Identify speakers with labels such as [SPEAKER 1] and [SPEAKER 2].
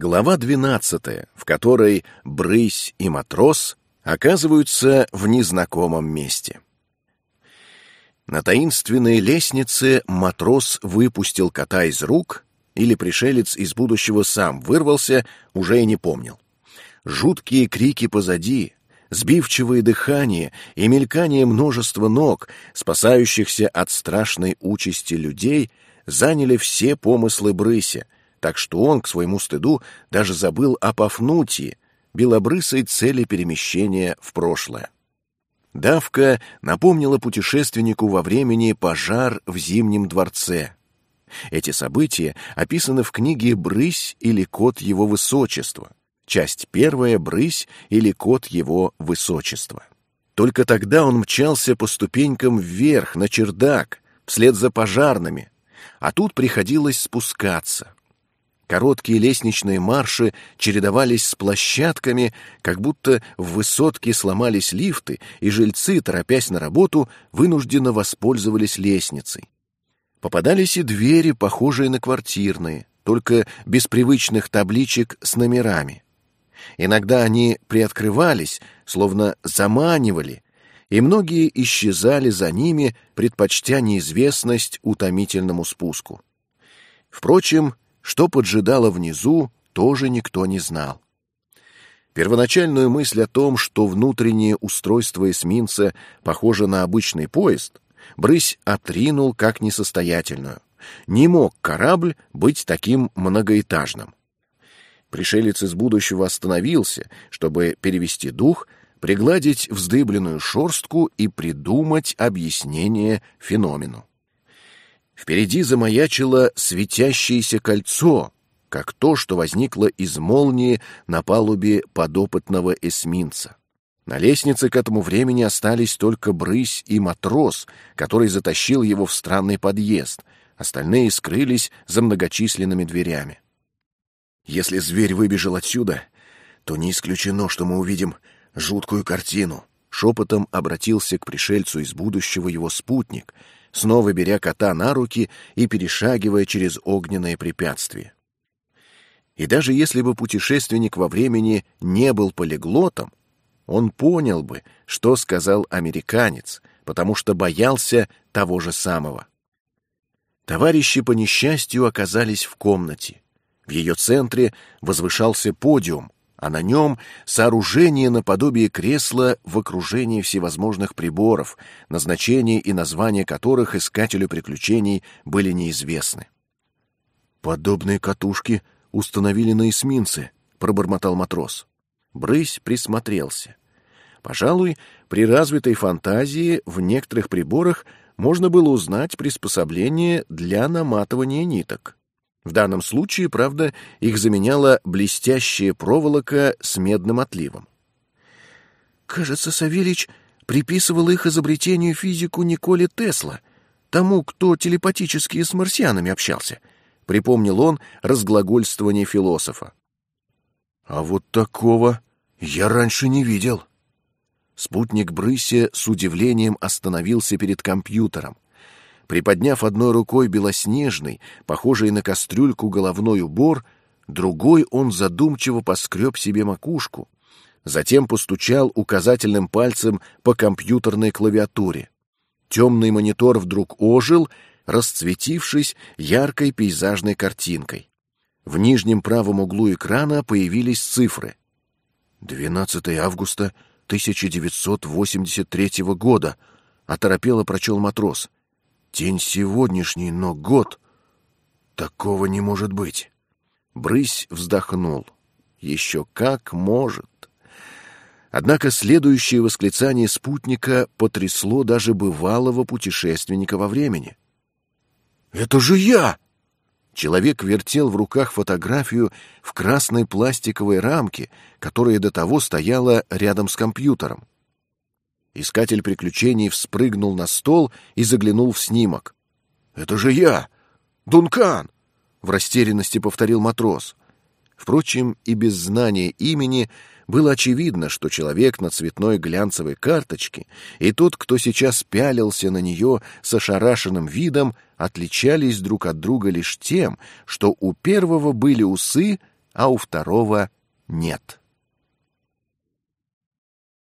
[SPEAKER 1] Глава 12, в которой брысь и матрос оказываются в незнакомом месте. На таинственной лестнице матрос выпустил кота из рук, или пришелец из будущего сам вырвался, уже и не помнил. Жуткие крики позади, сбивчивое дыхание и мелькание множества ног, спасающихся от страшной участи людей, заняли все помыслы брыся — так что он, к своему стыду, даже забыл о Пафнутии, белобрысой цели перемещения в прошлое. Давка напомнила путешественнику во времени пожар в Зимнем дворце. Эти события описаны в книге «Брысь» или «Кот его высочества», часть первая «Брысь» или «Кот его высочества». Только тогда он мчался по ступенькам вверх, на чердак, вслед за пожарными, а тут приходилось спускаться. Короткие лестничные марши чередовались с площадками, как будто в высотке сломались лифты, и жильцы, торопясь на работу, вынужденно воспользовались лестницей. Попадались и двери, похожие на квартирные, только без привычных табличек с номерами. Иногда они приоткрывались, словно заманивали, и многие исчезали за ними, предпочтя неизвестность утомительному спуску. Впрочем, что поджидало внизу, тоже никто не знал. Первоначальную мысль о том, что внутреннее устройство эсминца похоже на обычный поезд, Брысь отринул как несостоятельную. Не мог корабль быть таким многоэтажным. Пришелец из будущего остановился, чтобы перевести дух, пригладить вздыбленную шорстку и придумать объяснение феномену. Впереди замаячило светящееся кольцо, как то, что возникло из молнии на палубе подопытного эсминца. На лестнице к этому времени остались только брысь и матрос, который затащил его в странный подъезд. Остальные скрылись за многочисленными дверями. Если зверь выбежал отсюда, то не исключено, что мы увидим жуткую картину. Шепотом обратился к пришельцу из будущего его спутник — снова беря кота на руки и перешагивая через огненное препятствие. И даже если бы путешественник во времени не был полиглотом, он понял бы, что сказал американец, потому что боялся того же самого. Товарищи по несчастью оказались в комнате. В ее центре возвышался подиум, а на нем сооружение наподобие кресла в окружении всевозможных приборов, назначение и название которых искателю приключений были неизвестны. «Подобные катушки установили на эсминце», — пробормотал матрос. Брысь присмотрелся. Пожалуй, при развитой фантазии в некоторых приборах можно было узнать приспособление для наматывания ниток. В данном случае, правда, их заменяла блестящая проволока с медным отливом. Кажется, Савельич приписывал их изобретению физику Николе Тесла, тому, кто телепатически с марсианами общался, припомнил он разглагольствование философа. А вот такого я раньше не видел. Спутник Брыся с удивлением остановился перед компьютером — Приподняв одной рукой белоснежный, похожий на кастрюльку головной убор, другой он задумчиво поскреб себе макушку, затем постучал указательным пальцем по компьютерной клавиатуре. Темный монитор вдруг ожил, расцветившись яркой пейзажной картинкой. В нижнем правом углу экрана появились цифры. 12 августа 1983 года, оторопело прочел матрос. День сегодняшний, но год. Такого не может быть. Брысь вздохнул. Еще как может. Однако следующее восклицание спутника потрясло даже бывалого путешественника во времени. «Это же я!» Человек вертел в руках фотографию в красной пластиковой рамке, которая до того стояла рядом с компьютером. Искатель приключений вспрыгнул на стол и заглянул в снимок. «Это же я! Дункан!» — в растерянности повторил матрос. Впрочем, и без знания имени было очевидно, что человек на цветной глянцевой карточке и тот, кто сейчас пялился на нее с ошарашенным видом, отличались друг от друга лишь тем, что у первого были усы, а у второго нет.